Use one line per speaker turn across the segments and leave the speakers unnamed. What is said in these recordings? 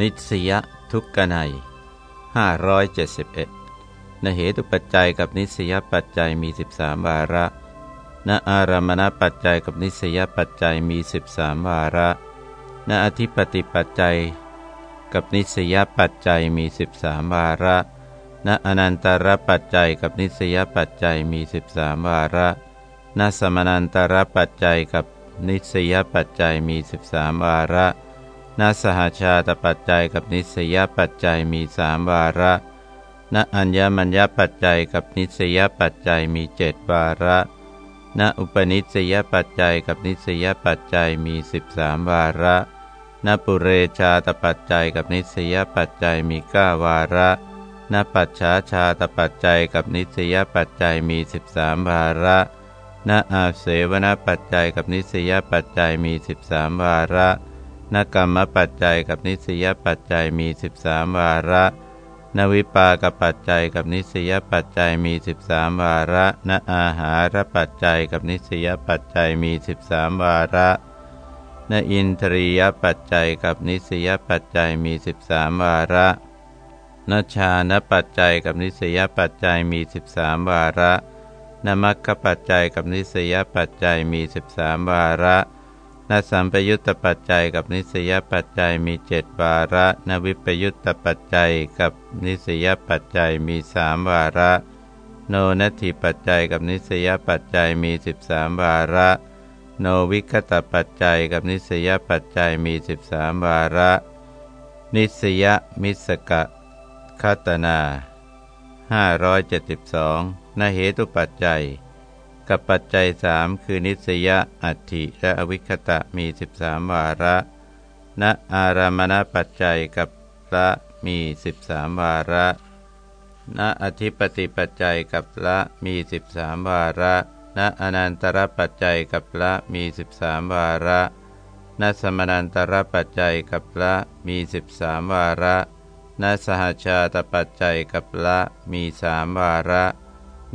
นิสยทุกกนัย571นเหตุปัจจัยกับนิสยปัจจัยมี 13 วาระณอารามณปัจจัยกับนิสยปัจจัยมี 13 วาระณอธิปติปัจจัย กับนิสยปัจจัยมี 13 วาระณอนันตรปัจจัยกับนิสยปัจจัยมี 13 วาระณสมนันตรปัจจัยกับนิสยปัจจัยมี 13 วาระ ณสหชาตปัจจัยกับนิสยปัจจัยมีสามวาระณอัญญมัญญปัจจัยกับนิสยปัจจัยมีเจ็ดวาระณอุปนิสยปัจจัยกับนิสยปัจจัยมีสิบสามวาระณปุเรชาตปัจจัยกับนิสยปัจจัยมีเก้าวาระณปัจฉาชาตปัจจัยกับนิสยปัจจัยมีสิบสามวาระณอาเสวนปัจจัยกับนิสยปัจจัยมีสิบสามวาระ นกรรมปัจจัยกับนิสยปัจจัยมี 13 วาระ นวิปากปัจจัยกับนิสยปัจจัยมี 13 วาระ นอาหารปัจจัยกับนิสยปัจจัยมี 13 วาระ นอินทรียปัจจัยกับนิสยปัจจัยมี 13 วาระ นชานปัจจัยกับนิสยปัจจัยมี 13 วาระ นมัคคปัจจัยกับนิสยปัจจัยมี 13 วาระ นสัมปยุตตปัจจัยกับนิสยปัจจัยมีเจ็ดวาระ นวิปยุตตปัจจัยกับนิสยปัจจัยมีสามวาระ โนนัตถิปัจจัยกับนิสยปัจจัยมีสิบสามวาระ โนวิคตปัจจัยกับนิสยปัจจัยมีสิบสามวาระ นิสยมิสกะคัตนาห้าร้อยเจ็ดสิบสองนเหตุปัจจัย กับปัจจัยสามคือนิสยอัตถิและอวิคตะมีสิบสามวาระณอารามณปัจจัยกับพระมีสิบสามวาระณอธิปติปัจจัยกับพระมีสิบสามวาระณอนันตรปัจจัยกับพระมีสิบสามวาระณสมนันตรปัจจัยกับพระมีสิบสามวาระณสหชาตปัจจัยกับพระมีสามวาระ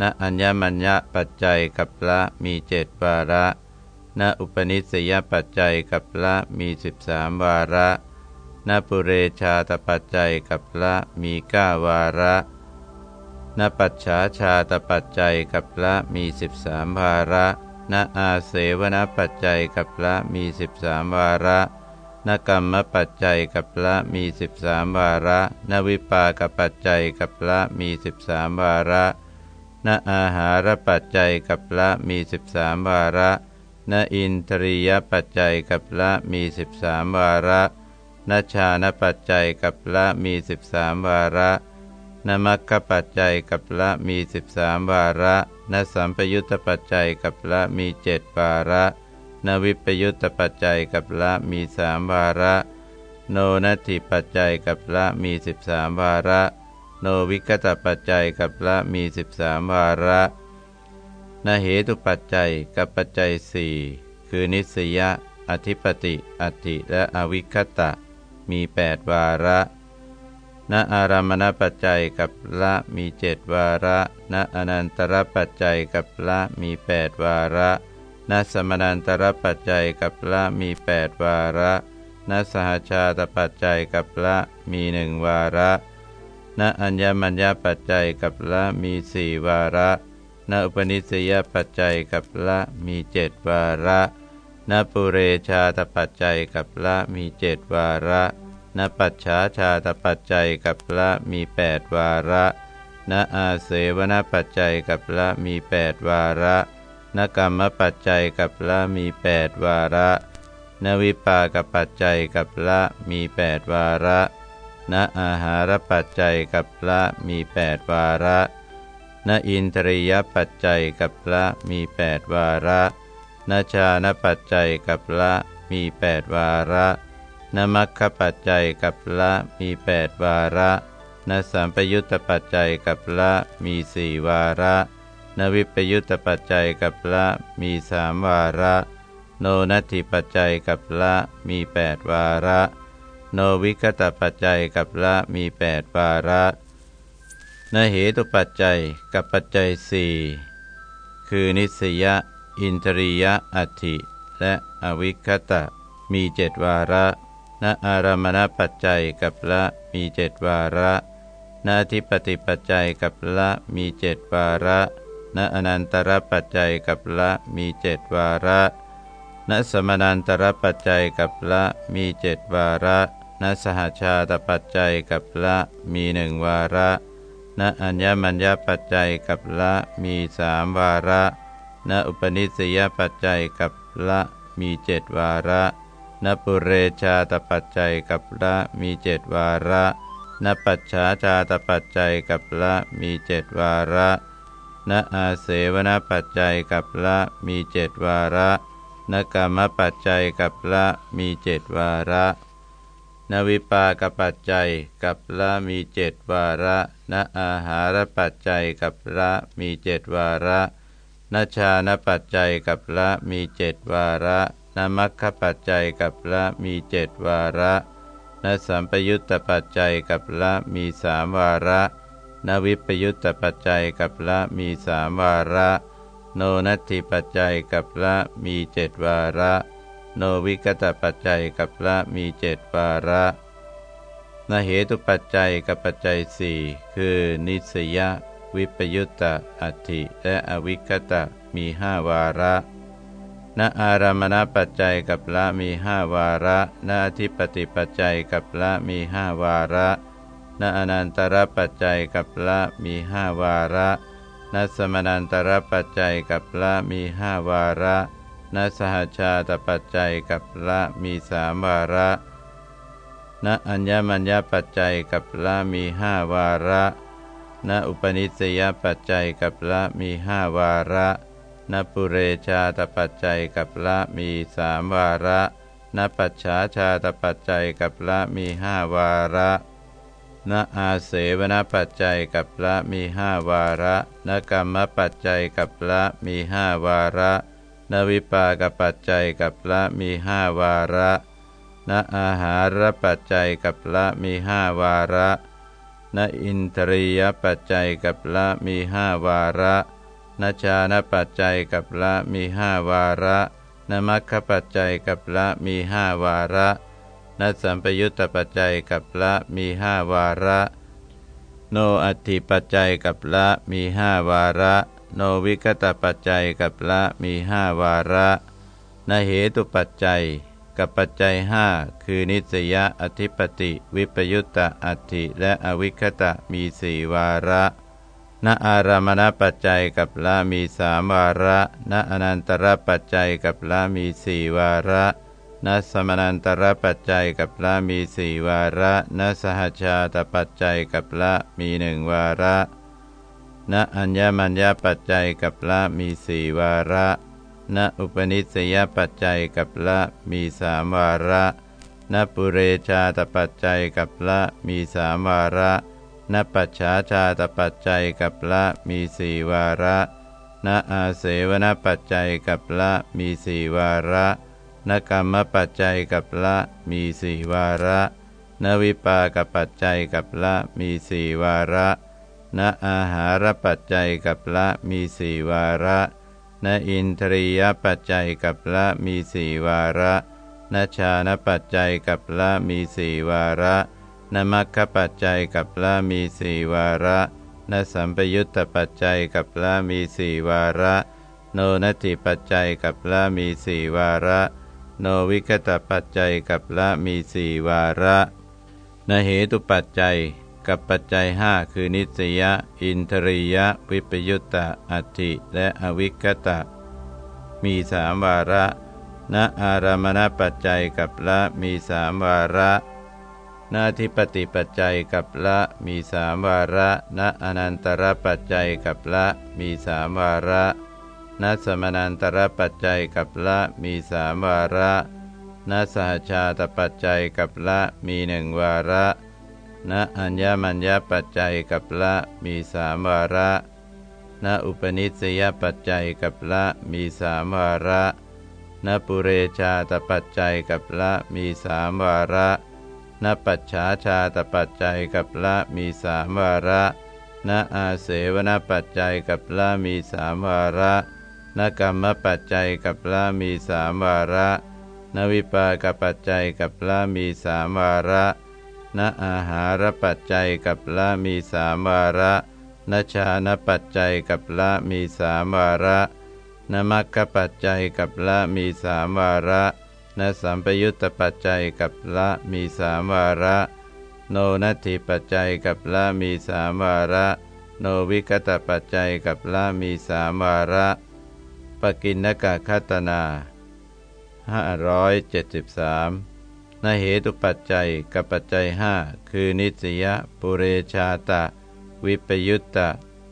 ณอัญญมัญญปัจจัยกับละมีเจ็ดวาระณอุปนิสัยปัจจัยกับละมีสิบสามวาระณปุเรชาตปัจจัยกับละมีเก้าวาระณปัจฉาชาตปัจจัยกับละมีสิบสามวาระณอาเสวนปัจจัยกับละมีสิบสามวาระนกรรมปัจจัยกับละมีสิบสามวาระ นวิปากปัจจัยกับละมีสิบสามวาระ ณอาหารปัจจัยกับละมีสิบสามวาระณอินทรียปัจจัยกับละมีสิบสามวาระณชานปัจจัยกับละมีสิบสามวาระนมัคคปัจจัยกับละมีสิบสามวาระนสัมปยุตตปัจจัยกับละมีเจ็ดวาระนวิปยุตตปัจจัยกับละมีสามวาระ โนนัตถิปัจจัยกับละมีสิบสามวาระ นวิกตปัจจัยกับละมีสิบสามวาระนาเหตุปัจจัยกับปัจจัยสี่คือนิสยะ อธิปติอติและอวิคตะ มีแปดวาระณอารามณปัจจัยกับละมีเจ็ดวาระณอนันตรปัจจัยกับละมีแปดวาระณสมนันตรปัจจัยกับละมีแปดวาระณสหชาตปัจจัยกับละมีหนึ่งวาระ ณอัญญมัญญปัจจัยกับละมีสี่วาระณอุปนิสัยปัจจัยกับละมีเจ็ดวาระณปุเรชาตปัจจัยกับละมีเจ็ดวาระณปัจฉาชาตปัจจัยกับละมีแปดวาระณอาเสวนปัจจัยกับละมีแปดวาระณกรรมปัจจัยกับละมีแปดวาระนวิปากปัจจัยกับละมีแปดวาระ ณอาหารปัจจัยกับละมีแปดวาระ ณอินทรียปัจจัยกับละมีแปดวาระ ณชานปัจจัยกับละมีแปดวาระณมัคคปัจจัยกับละมีแปดวาระณสัมปยุตตปัจจัยกับละมีสี่วาระนวิปยุตตปัจจัยกับละมีสามวาระ โนนัตถิปัจจัยกับละมีแปดวาระ โนวิคตปัจจัยกับละมีแปดวาระนเหตุปัจจัยกับปัจจัยสี่คือนิสยะ อินทรียะอัติและอวิคตะมีเจ็ดวาระณอารามณปัจจัยกับละมีเจ็ดวาระณทิปติปัจจัยกับละมีเจ็ดวาระณอนันตรปัจจัยกับละมีเจ็ดวาระณสมนันตรปัจจัยกับละมีเจ็ดวาระ ณสหชาตปัจจัยกับละมีหนึ่งวาระ ณอัญญมัญญปัจจัยกับละมีสามวาระ ณอุปนิสยปัจจัยกับละมีเจ็ดวาระณปุเรชาตปัจจัยกับละมีเจ็ดวาระณปัจฉาชาตปัจจัยกับละมีเจ็ดวาระณอาเสวนปัจจัยกับละมีเจ็ดวาระณกรรมปัจจัยกับละมีเจ็ดวาระ นวิปากปัจจัยกับละมีเจ็ดวาระณอาหารปัจจัยกับละมีเจ็ดวาระนชานปัจจัยกับละมีเจ็ดวาระนมัคคปัจจัยกับละมีเจ็ดวาระนสัมปยุตตปัจจัยกับละมีสามวาระนวิปยุตตปัจจัยกับละมีสามวาระ โนนัตถิปัจจัยกับละมีเจ็ดวาระ โนวิกตปัจจัยกับละมีเจ็ดวาระนเหตุปัจจัยกับปัจจัยสี่คือนิสยวิปยุตตาอัตถิและอวิคตะมีห้าวาระณอารามณปัจจัยกับละมีห้าวาระณอธิปติปัจจัยกับละมีห้าวาระณอนันตรปัจจัยกับละมีห้าวาระณสมนันตรปัจจัยกับละมีห้าวาระ ณสหชาตปัจจัยกับละมีสามวาระ ณอัญญมัญญปัจจัยกับละมีห้าวาระ ณอุปนิสยปัจจัยกับละมีห้าวาระณปุเรชาตปัจจัยกับละมีสามวาระณปัจฉาชาตปัจจัยกับละมีห้าวาระณอาเสวนปัจจัยกับละมีห้าวาระณกรรมปัจจัยกับละมีห้าวาระ ณวิปากปัจจัยกับละมีห้าวาระณอาหารปัจจัยกับละมีห้าวาระณอินทรียปัจจัยกับละมีห้าวาระนชานปัจจัยกับละมีห้าวาระนมัคคปัจจัยกับละมีห้าวาระนสัมปยุตตปัจจัยกับละมีห้าวาระ โนอัตถิปัจจัยกับละมีห้าวาระ โนวิกตปัจจัยกับละมีห้าวาระนเหตุปัจจัยกับปัจจัยห้าคือนิสยอธิปติ วิปยุตตาอัตถิและอวิคตะมีสี่วาระณอารามณปัจจัยกับละมีสามวาระณอนันตรปัจจัยกับละมีสี่วาระณสมนันตรปัจจัยกับละมีสี่วาระณสหชาตปัจจัยกับละมีหนึ่งวาระ ณอัญญมัญญปัจจัยกับละมีสี่วาระณอุปนิสยปัจจัยกับละมีสามวาระณปุเรชาตปัจจัยกับละมีสามวาระณปัจฉาชาตปัจจัยกับละมีสี่วาระณอาเสวนปัจจัยกับละมีสี่วาระนกรรมปัจจัยกับละมีสี่วาระนวิปากปัจจัยกับละมีสี่วาระ นอาหารปัจจัยกับละมีสี่วาระนอินทรียปัจจัยกับละมีสี่วาระนชานปัจจัยกับละมีสี่วาระนมัคคปัจจัยกับละมีสี่วาระนสัมปยุตตปัจจัยกับละมีสี่วาระ โนนัตถิปัจจัยกับละมีสี่วาระ โนวิกตปัจจัยกับละมีสี่วาระนเหตุปัจจัย กับปัจจัยห้าคือนิสยอินทรียะ วิปยุตตาอัตติและอวิกตะ มีสามวาระณอารามณปัจจัยกับละมีสามวาระนาทิปติปัจจัยกับละมีสามวาระณอนันตรปัจจัยกับละมีสามวาระณสมนันตรปัจจัยกับละมีสามวาระณสหชาตปัจจัยกับละมีหนึ่งวาระ ณอัญญมัญญปัจจัยกับละมีสามวาระณอุปนิสยปัจจัยกับละมีสามวาระณปุเรชาตปัจจัยกับละมีสามวาระณปัจฉาชาตปัจจัยกับละมีสามวาระณอาเสวนปัจจัยกับละมีสามวาระณกรรมปัจจัยกับละมีสามวาระณวิปากปัจจัยกับละมีสามวาระ นอาหารปัจจัยกับละมีสามวาระนชานปัจจัยกับละมีสามวาระนมัคคปัจจัยกับละมีสามวาระนสัมปยุตตปัจจัยกับละมีสามวาระ โนนัตถิปัจจัยกับละมีสามวาระ โนวิกตปัจจัยกับละมีสามวาระ ปกินนกะคัตนา573 นเหตุปัจจัยกับปัจจัยห้าคือนิสยปุเรชาตะ วิปยุตตะ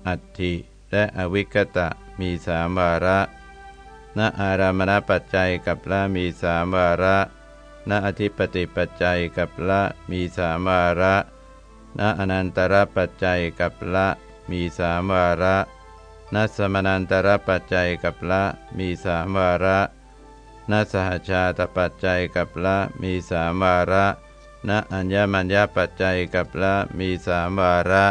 อัตถิและอวิกตะมีสามวาระณอารามณปัจจัยกับละมีสามวาระณอธิปติปัจจัยกับละมีสามวาระณอนันตรปัจจัยกับละมีสามวาระณสมนันตรปัจจัยกับละมีสามวาระ ณสหชาตปัจจัยกับละมีสามวาระณอัญญมัญญปัจจัยกับละมีสามวาระ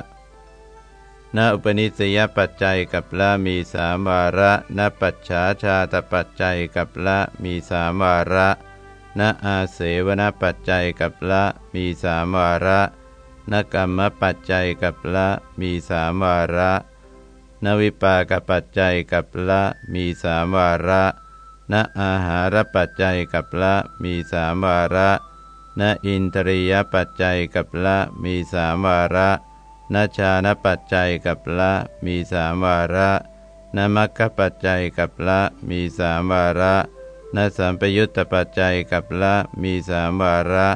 ณอุปนิสยปัจจัยกับละมีสามวาระณปัจฉาชาตปัจจัยกับละมีสามวาระณอาเสวนปัจจัยกับละมีสามวาระณกรรมปัจจัยกับละมีสามวาระนวิปากปัจจัยกับละมีสามวาระ ณอาหารปัจจัยกับละมีสามวาระณอินทรียปัจจัยกับละมีสามวาระณชานปัจจัยกับละมีสามวาระณมัคคปัจจัยกับละมีสามวาระณสัมปยุตตปัจจัยกับละมีสามวาระ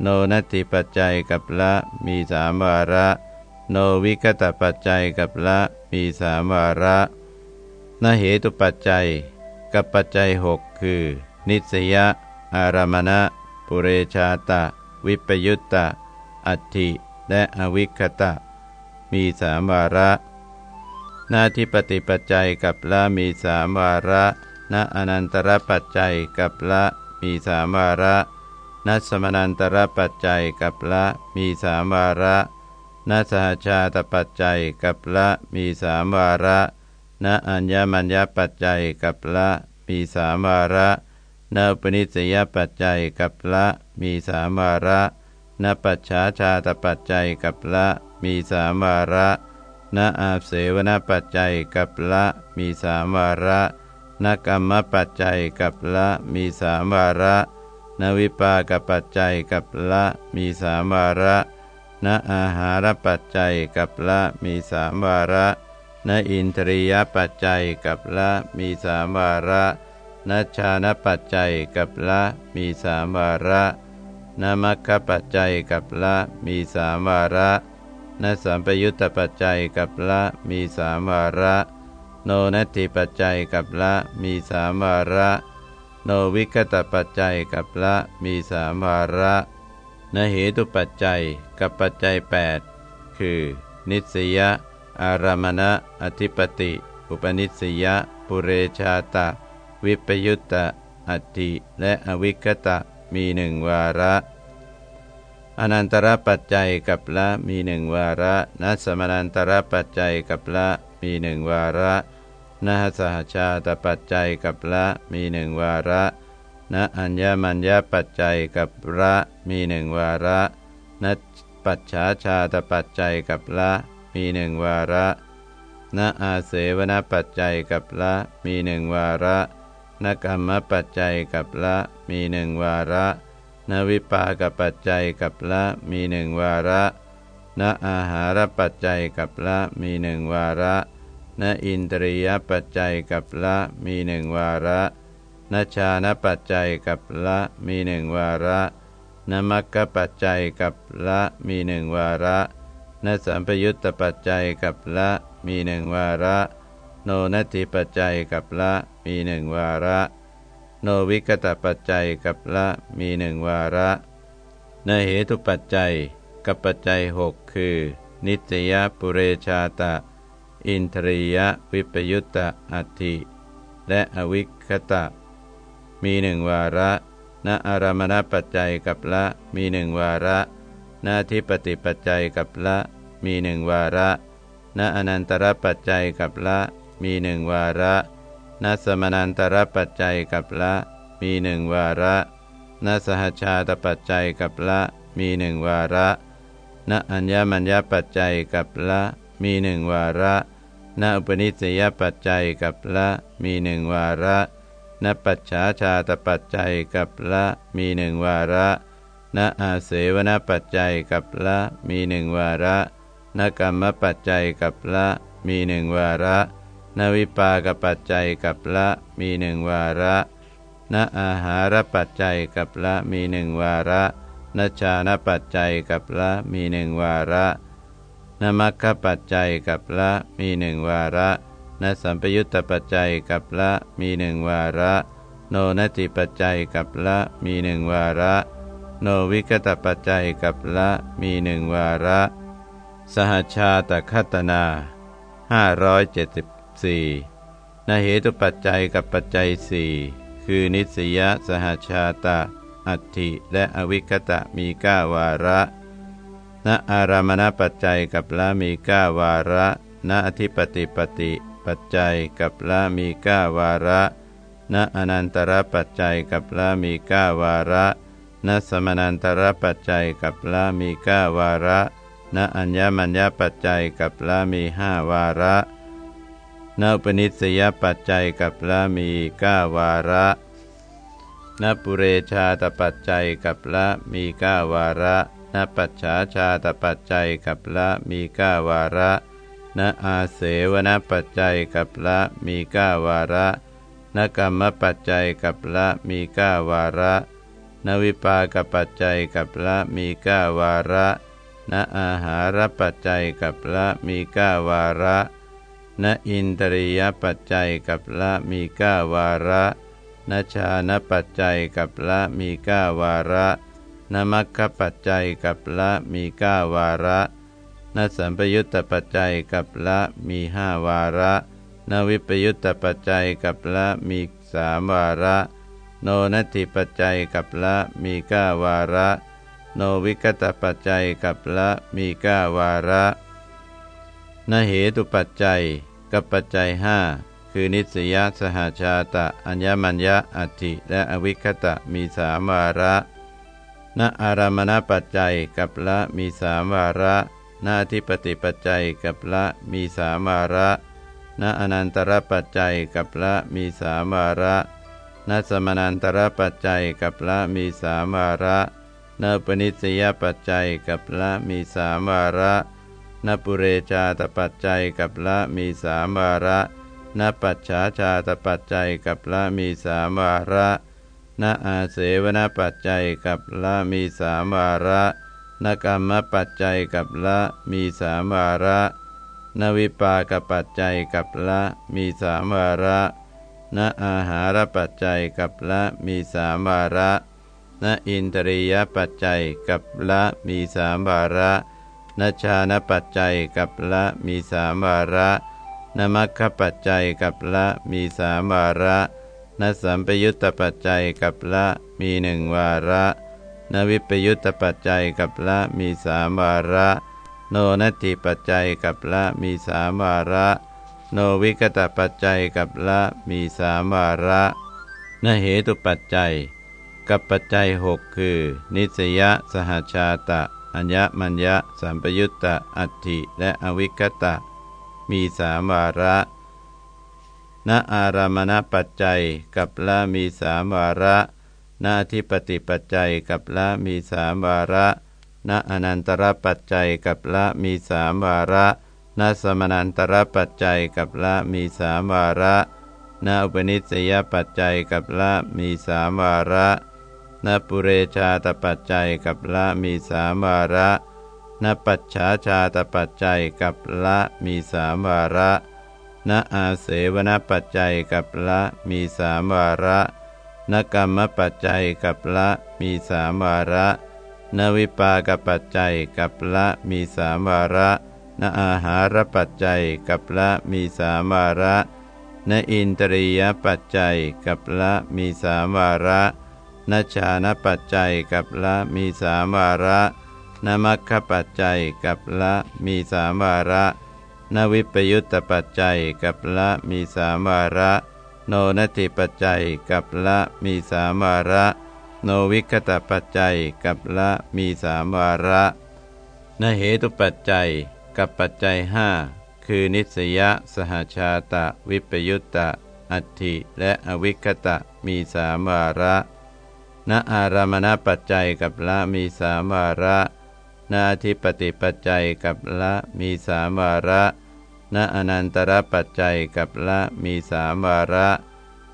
โนนัตติปัจจัยกับละมีสามวาระ โนวิกตปัจจัยกับละมีสามวาระนเหตุปัจจัย กับปัจจัยหกคือ นิสยะ อารามณะ ปุเรชาตะ วิปยุตตะ อัตถิและอวิคตะ มีสามวาระ หน้าที่ปฏิปัจจัยกับละมีสามวาระณอนันตรปัจจัยกับละมีสามวาระณสมนันตรปัจจัยกับละมีสามวาระณสหชาตปัจจัยกับละมีสามวาระ ณอัญญมัญญปัจจัยกับละมีสามวาระณปนิสยปัจจัยกับละมีสามวาระณปัจฉาชาตปัจจัยกับละมีสามวาระณอาเสวนปัจจัยกับละมีสามวาระณกรรมปัจจัยกับละมีสามวาระณวิปากปัจจัยกับละมีสามวาระณอาหารปัจจัยกับละมีสามวาระ นอินทรียปัจจัยกับละมีสามวาระนชานปัจจัยกับละมีสามวาระนมัคคปัจจัยกับละมีสามวาระนสัมปยุตตปัจจัยกับละมีสามวาระ โนนัตถิปัจจัยกับละมีสามวาระ โนวิกตปัจจัยกับละมีสามวาระนเหตุปัจจัยกับปัจจัย 8 คือ นิสยา อารามณะ อธิปติ อุปนิสยปุเรชาตะ วิปยุตตะ อัตติ และอวิคตะ มีหนึ่งวาระ อนันตรปัจจัยกับละมีหนึ่งวาระ นัสมนันตรปัจจัยกับละมีหนึ่งวาระนะสหชาตปัจจัยกับละมีหนึ่งวาระนอัญญมัญญปัจจัยกับละมีหนึ่งวาระนปัจฉาชาตปัจจัยกับละ มีหนึ่งวาระณอาเสวนปัจจัยกับละ มีหนึ่งวาระนกรรมปัจจัยกับละ มีหนึ่งวาระนวิปากปัจจัยกับละ มีหนึ่งวาระนอาหารปัจจัยกับละ มีหนึ่งวาระนอินทรียปัจจัยกับละ มีหนึ่งวาระนชานปัจจัยกับละ มีหนึ่งวาระนมัคคปัจจัยกับละ มีหนึ่งวาระ นสัมปยุตตปัจจัยกับละมีหนึ่งวาระ โนนัตถิปัจจัยกับละมีหนึ่งวาระ โนวิกตปัจจัยกับละมีหนึ่งวาระนเหตุปัจจัยกับปัจจัยหกคือ นิตยปุเรชาตะ อินทรียวิปยุตตะอัตถิและอวิคตะ มีหนึ่งวาระ ณอารามณปัจจัยกับละมีหนึ่งวาระ หน้าที่ปฏิปัจจัยกับละมีหนึ่งวาระณอนันตรปัจจัยกับละมีหนึ่งวาระณสมนันตรปัจจัยกับละมีหนึ่งวาระนสหชาตปัจจัยกับละมีหนึ่งวาระณอัญญมัญญปัจจัยกับละมีหนึ่งวาระณอุปนิสัยปัจจัยกับละมีหนึ่งวาระณปัจฉาชาตปัจจัยกับละมีหนึ่งวาระ ณอาเสวนปัจจัยกับละมีหนึ่งวาระณกรรมปัจจัยกับละมีหนึ่งวาระณวิปากปัจจัยกับละมีหนึ่งวาระณอาหารปัจจัยกับละมีหนึ่งวาระณชานปัจจัยกับละมีหนึ่งวาระนมัคคปัจจัยกับละมีหนึ่งวาระนสัมปยุตตปัจจัยกับละมีหนึ่งวาระ โนนติปัจจัยกับละมีหนึ่งวาระ โนวิกตปัจจัยกับละมีหนึ่งวาระ สหชาตคัตนา574นเหตุปัจจัยกับปัจจัยสี่คือนิสยสหชาตะ อัตถิและอวิคตะมีก้าวาระณอารามณปัจจัยกับละมีก้าวาระณอธิปติปติปัจจัยกับละมีก้าวาระณอนันตรปัจจัยกับละมีก้าวาระ ณสมนันตรปัจจัยกับละมีก้าวาระณอัญญมัญญปัจจัยกับละมีห้าวาระณอุปนิสยปัจจัยกับละมีก้าวาระณปุเรชาตปัจจัยกับละมีก้าวาระณปัจฉาชาตปัจจัยกับละมีก้าวาระณอาเสวนปัจจัยกับละมีก้าวาระณกรรมปัจจัยกับละมีก้าวาระ ณวิปากปัจจัยกับละมีก้าวาระณอาหารปัจจัยกับละมีก้าวาระณอินทรียปัจจัยกับละมีก้าวาระณชานปัจจัยกับละมีก้าวาระณมัคคปัจจัยกับละมีก้าวาระนสัมปยุตตปัจจัยกับละมีห้าวาระนวิปยุตตปัจจัยกับละมีสามวาระ โนนัตถิปัจจัยกับละมีก้าวาระ โนวิกตปัจจัยกับละมีก้าวาระนเหตุปัจจัยกับปัจจัยห้าคือนิสยสหาชาตะ อัญญมัญญะอัตถิและอวิคตะมีสามวาระณอารามณปัจจัยกับละมีสามวาระณอธิปติปัจจัยกับละมีสามวาระณอนันตรปัจจัยกับละมีสามวาระ ณสมนันตระปัจจัยกับละมีสามวาระณปนิสยปัจจัยกับละมีสามวาระณปุเรชาตปัจจัยกับละมีสามวาระณปัจฉาชาตปัจจัยกับละมีสามวาระณอาเสวนปัจจัยกับละมีสามวาระนกรรมปัจจัยกับละมีสามวาระนวิปากปัจจัยกับละมีสามวาระ นอาหารปัจจัยกับละมีสามวาระนอินทรียปัจจัยกับละมีสามวาระนชานปัจจัยกับละมีสามวาระนมัคคปัจจัยกับละมีสามวาระนสัมปยุตตปัจจัยกับละมีหนึ่งวาระนวิปยุตตปัจจัยกับละมีสามวาระ โนนัตถิปัจจัยกับละมีสามวาระ โนวิกตปัจจัยกับละมีสามวาระนเหตุปัจจัย กับปัจจัยหกคือ นิสยสหชาตะ อัญญมัญญะสัมปยุตตะอัตถิและอวิกตะ มีสามวาระณอารามณปัจจัยกับละมีสามวาระณทิปติปัจจัยกับละมีสามวาระณอนันตรปัจจัยกับละมีสามวาระ ณสมนันตรปัจจัยกับละมีสามวาระณอุปนิสยปัจจัยกับละมีสามวาระณปุเรชาตปัจจัยกับละมีสามวาระณปัจฉาชาตปัจจัยกับละมีสามวาระณอาเสวนปัจจัยกับละมีสามวาระนกรรมปัจจัยกับละมีสามวาระนวิปากปัจจัยกับละมีสามวาระ นอาหารปัจจัยกับละมีสามวาระนอินตรียปัจจัยกับละมีสามวาระนชานปัจจัยกับละมีสามวาระนมัคคปัจจัยกับละมีสามวาระนวิปยุตตปัจจัยกับละมีสามวาระ โนนัติปัจจัยกับละมีสามวาระ โนวิคตปัจจัยกับละมีสามวาระนเหตุปัจจัย กับปัจจัยห้าคือนิสยสหชาตะ วิปยุตตะ อัตถิและอวิคตะมีสามวาระ ณอารามณปัจจัยกับละมีสามวาระ นาทิปติปัจจัยกับละมีสามวาระณอนันตรปัจจัยกับละมีสามวาระ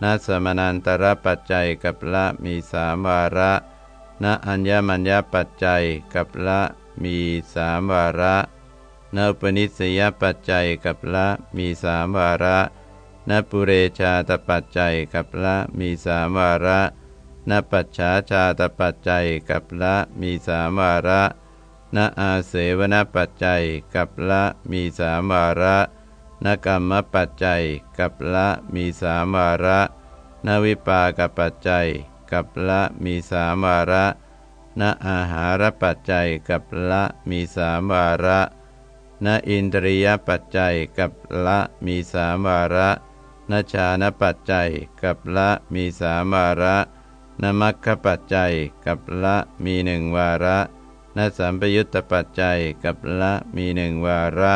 ณสมนันตรปัจจัยกับละมีสามวาระณอัญญมัญญปัจจัยกับละมีสามวาระ ณปนิสยปัจจัยกับละมีสามวาระณปุเรชาตปัจจัยกับละมีสามวาระณปัจฉาชาตปัจจัยกับละมีสามวาระณอาเสวนปัจจัยกับละมีสามวาระนกรรมปัจจัยกับละมีสามวาระนวิปากปัจจัยกับละมีสามวาระนอาหารปัจจัยกับละมีสามวาระ นอินทรียปัจจัยกับละมีสามวาระนชานปัจจัยกับละมีสามวาระนมัคคปัจจัยกับละมีหนึ่งวาระนสัมปยุตตปัจจัยกับละมีหนึ่งวาระ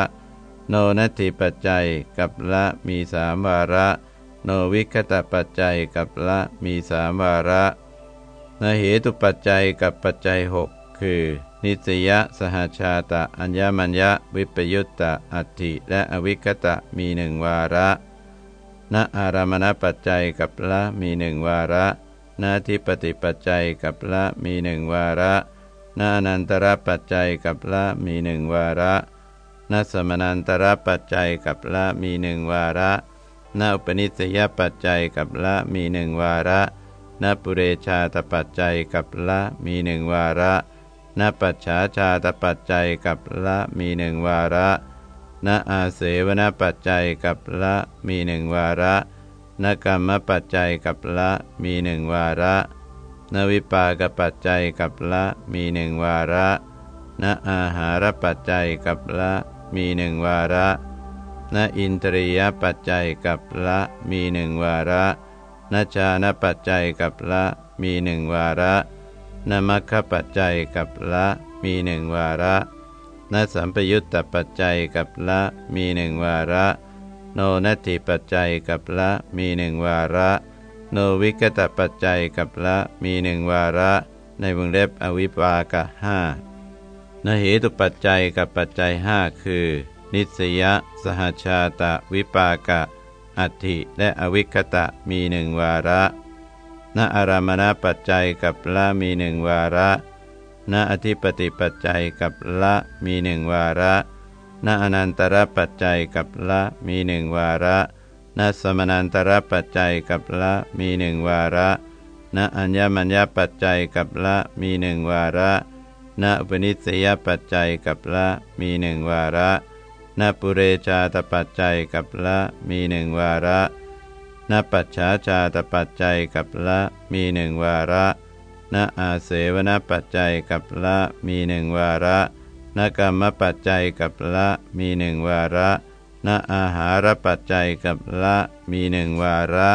โนนัตถิปัจจัยกับละมีสามวาระ โนวิคตปัจจัยกับละมีสามวาระนเหตุปัจจัยกับปัจจัยหกคือ นิสยสหชาตะ อัญญมัญญวิปยุตตะ อัตถิและอวิคตะมีหนึ่งวาระ ณอารามณปัจจัยกับละมีหนึ่งวาระนาทิปติปัจจัยกับละมีหนึ่งวาระนานันตรปัจจัยกับละมีหนึ่งวาระนาสมนันตรปัจจัยกับละมีหนึ่งวาระนาอุปนิสยปัจจัยกับละมีหนึ่งวาระนาปุเรชาตปัจจัยกับละมีหนึ่งวาระ นปัจฉาชาตปัจจัยกับละมีหนึ่งวาระนอาเสวนปัจจัยกับละมีหนึ่งวาระนกรรมปัจจัยกับละมีหนึ่งวาระ นวิปากปัจจัยกับละมีหนึ่งวาระ นอาหารปัจจัยกับละมีหนึ่งวาระ นอินทรียปัจจัยกับละมีหนึ่งวาระนชานปัจจัยกับละมีหนึ่งวาระ นมัคคปัจจัยกับละมีหนึ่งวาระนสัมปยุตตปัจจัยกับละมีหนึ่งวาระ โนนัตถิปัจจัยกับละมีหนึ่งวาระ โนวิกตปัจจัยกับละมีหนึ่งวาระ ในวงเล็บอวิปากะห้านเหตุปัจจัยกับปัจจัยห้าคือ นิสยสหชาตะวิปากะ อัตถิและอวิคตะมีหนึ่งวาระ ณอารามณปัจจัยกับละมีหนึ่งวาระณอธิปติปัจจัยกับละมีหนึ่งวาระณอนันตรปัจจัยกับละมีหนึ่งวาระณสมนันตรปัจจัยกับละมีหนึ่งวาระณอัญญมัญญปัจจัยกับละมีหนึ่งวาระณอุปนิสัยปัจจัยกับละมีหนึ่งวาระณปุเรชาตปัจจัยกับละมีหนึ่งวาระ ณปัจฉาชาตปัจจัยกับละมีหนึ่งวาระณอาเสวนปัจจัยกับละมีหนึ่งวาระณกรรมปัจจัยกับละมีหนึ่งวาระณอาหารปัจจัยกับละมีหนึ่งวาระ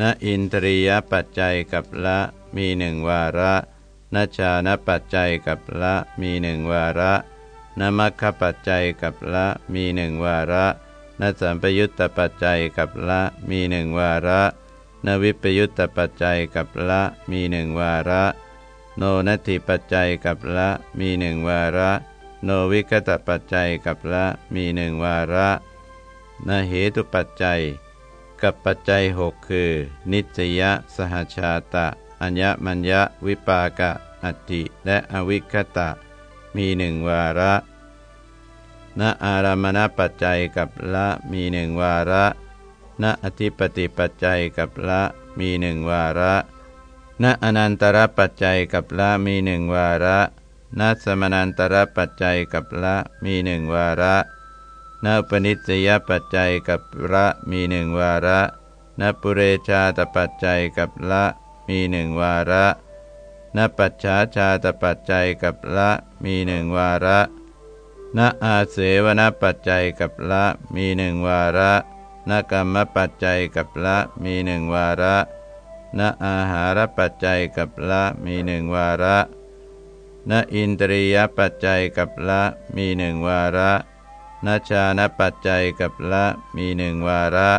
ณอินทรียปัจจัยกับละมีหนึ่งวาระณชานปัจจัยกับละมีหนึ่งวาระณมัคคปัจจัยกับละมีหนึ่งวาระ ณสัมปยุตตปัจจัยกับละมีหนึ่งวาระณวิปยุตตปัจจัยกับละมีหนึ่งวาระ โนนัตถิปัจจัยกับละมีหนึ่งวาระ โนวิกตปัจจัยกับละมีหนึ่งวาระนเหตุปัจจัย กับปัจจัยหกคือ นิสยสหชาตะ อัญญมัญญวิปากะ อัตติและอวิคตะ มีหนึ่งวาระ ณอารามณปัจจัยกับละมีหนึ่งวาระ ณอธิปติปัจจัยกับละมีหนึ่งวาระ ณอนันตรปัจจัยกับละมีหนึ่งวาระนัสมนันตรปัจจัยกับละมีหนึ่งวาระนปนิสยปัจจัยกับละมีหนึ่งวาระนปุเรชาตปัจจัยกับละมีหนึ่งวาระนปัจฉาชาตปัจจัยกับละมีหนึ่งวาระ นอาเสวนปัจจัยกับละมีหนึ่งวาระนกรรมปัจจัยกับละมีหนึ่งวาระนอาหารปัจจัยกับละมีหนึ่งวาระนอินทรียปัจจัยกับละมีหนึ่งวาระนชานปัจจัยกับละมีหนึ่งวาระ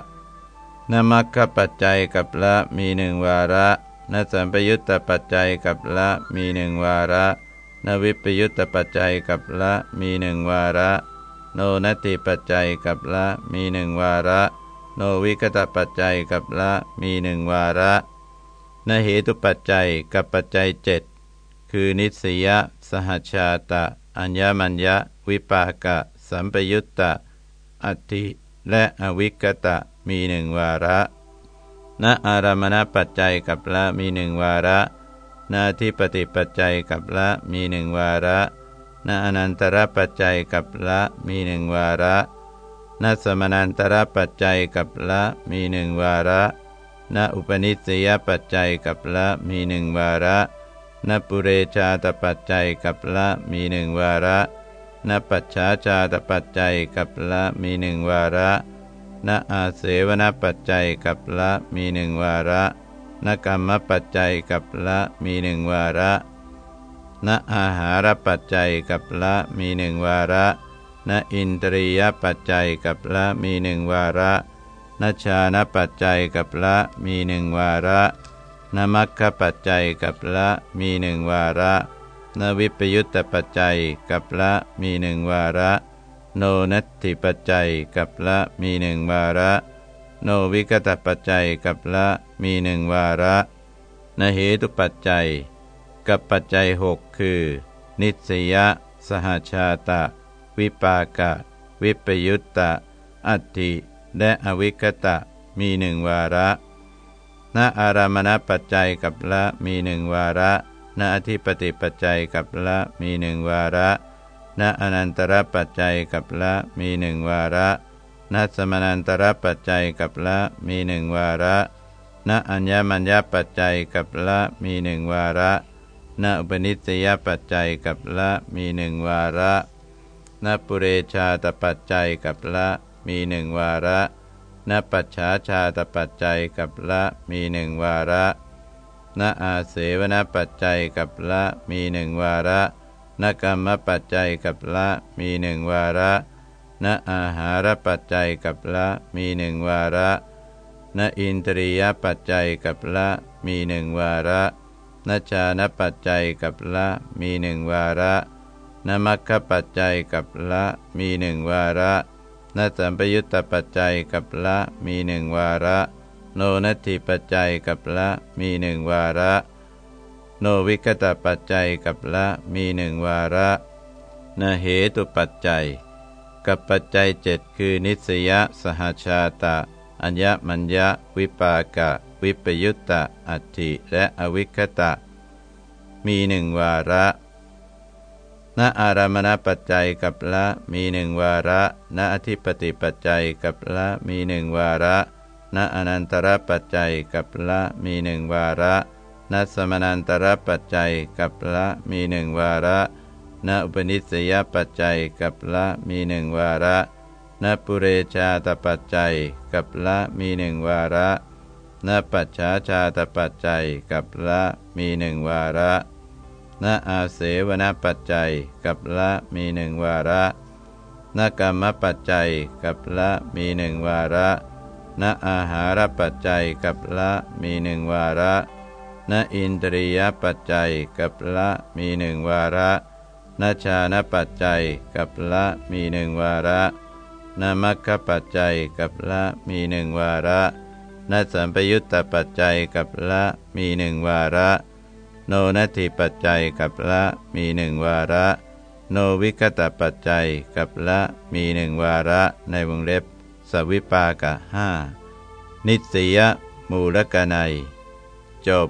นมัคคปัจจัยกับละมีหนึ่งวาระนสัมปยุตตปัจจัยกับละมีหนึ่งวาระ นวิปยุตตปัจจัยกับละมีหนึ่งวาระ โนนติปัจจัยกับละมีหนึ่งวาระ โนวิกตปัจจัยกับละมีหนึ่งวาระนเหตุปัจจัยกับปัจจัยเจ็ดคือนิสยสหชาตะ อัญญมัญญวิปากะ สัมปยุตตะ อัติและอวิกตะมีหนึ่งวาระณอารามณปัจจัยกับละมีหนึ่งวาระ นาทิปติปัจจัยกับละมีหนึ่งวาระณอนันตรปัจจัยกับละมีหนึ่งวาระณสมนันตรปัจจัยกับละมีหนึ่งวาระณอุปนิสัยปัจจัยกับละมีหนึ่งวาระณปุเรชาตปัจจัยกับละมีหนึ่งวาระณปัจฉาชาตปัจจัยกับละมีหนึ่งวาระณอาเสวนปัจจัยกับละมีหนึ่งวาระ ณกรรมปัจจัยกับละมีหนึ่งวาระณอาหารปัจจัยกับละมีหนึ่งวาระณอินทรียปัจจัยกับละมีหนึ่งวาระณชานปัจจัยกับละมีหนึ่งวาระนมัคคปัจจัยกับละมีหนึ่งวาระนวิปยุตตปัจจัยกับละมีหนึ่งวาระ โนนัตถิปัจจัยกับละมีหนึ่งวาระ โนวิกตปัจจัยกับละมีหนึ่งวาระนเหตุปัจจัย กับปัจจัยหกคือ นิสยสหชาตะ วิปากะ วิปยุตตะ อัตติและอวิกตะมีหนึ่งวาระณอารามณปัจจัยกับละมีหนึ่งวาระณอธิปติปัจจัยกับละมีหนึ่งวาระณอนันตรปัจจัยกับละมีหนึ่งวาระ ณสมนันตรปัจจัยกับละมีหนึ่งวาระณอัญญมัญญปัจจัยกับละมีหนึ่งวาระณอุปนิสยปัจจัยกับละมีหนึ่งวาระณปุเรชาตปัจจัยกับละมีหนึ่งวาระณปัจฉาชาตปัจจัยกับละมีหนึ่งวาระณอาเสวนปัจจัยกับละมีหนึ่งวาระณกรรมปัจจัยกับละมีหนึ่งวาระ ณอาหารปัจจัยกับละมีหนึ่งวาระณอินทรียปัจจัยกับละมีหนึ่งวาระณชานปัจจัยกับละมีหนึ่งวาระณมัคคปัจจัยกับละมีหนึ่งวาระนสัมปยุตตปัจจัยกับละมีหนึ่งวาระ โนนัตถิปัจจัยกับละมีหนึ่งวาระ โนวิกตปัจจัยกับละมีหนึ่งวาระนเหตุปัจจัย กับปัจจัยเจ็ดคือนิสยสหชาตะ อัญญมัญญวิปากะ วิปยุตตะ อัตถิและอวิคตะ มีหนึ่งวาระณอารามณปัจจัยกับละมีหนึ่งวาระณอธิปติปัจจัยกับละมีหนึ่งวาระณอนันตรปัจจัยกับละมีหนึ่งวาระณสมนันตรปัจจัยกับละมีหนึ่งวาระ ณอุปนิสยปัจจัยกับละมีหนึ่งวาระณปุเรชาตปัจจัยกับละมีหนึ่งวาระณปัจฉาชาตปัจจัยกับละมีหนึ่งวาระณอาเสวนปัจจัยกับละมีหนึ่งวาระณกรรมปัจจัยกับละมีหนึ่งวาระณอาหารปัจจัยกับละมีหนึ่งวาระณอินทรียปัจจัยกับละมีหนึ่งวาระ ณชานปัจจัยกับละมีหนึ่งวาระณมัคคปัจจัยกับละมีหนึ่งวาระณสัมปยุตตปัจจัยกับละมีหนึ่งวาระ โนนัตถิปัจจัยกับละมีหนึ่งวาระ โนวิกตปัจจัยกับละมีหนึ่งวาระในวงเล็บ สวิปากะห้านิสยมูลกนัย จบ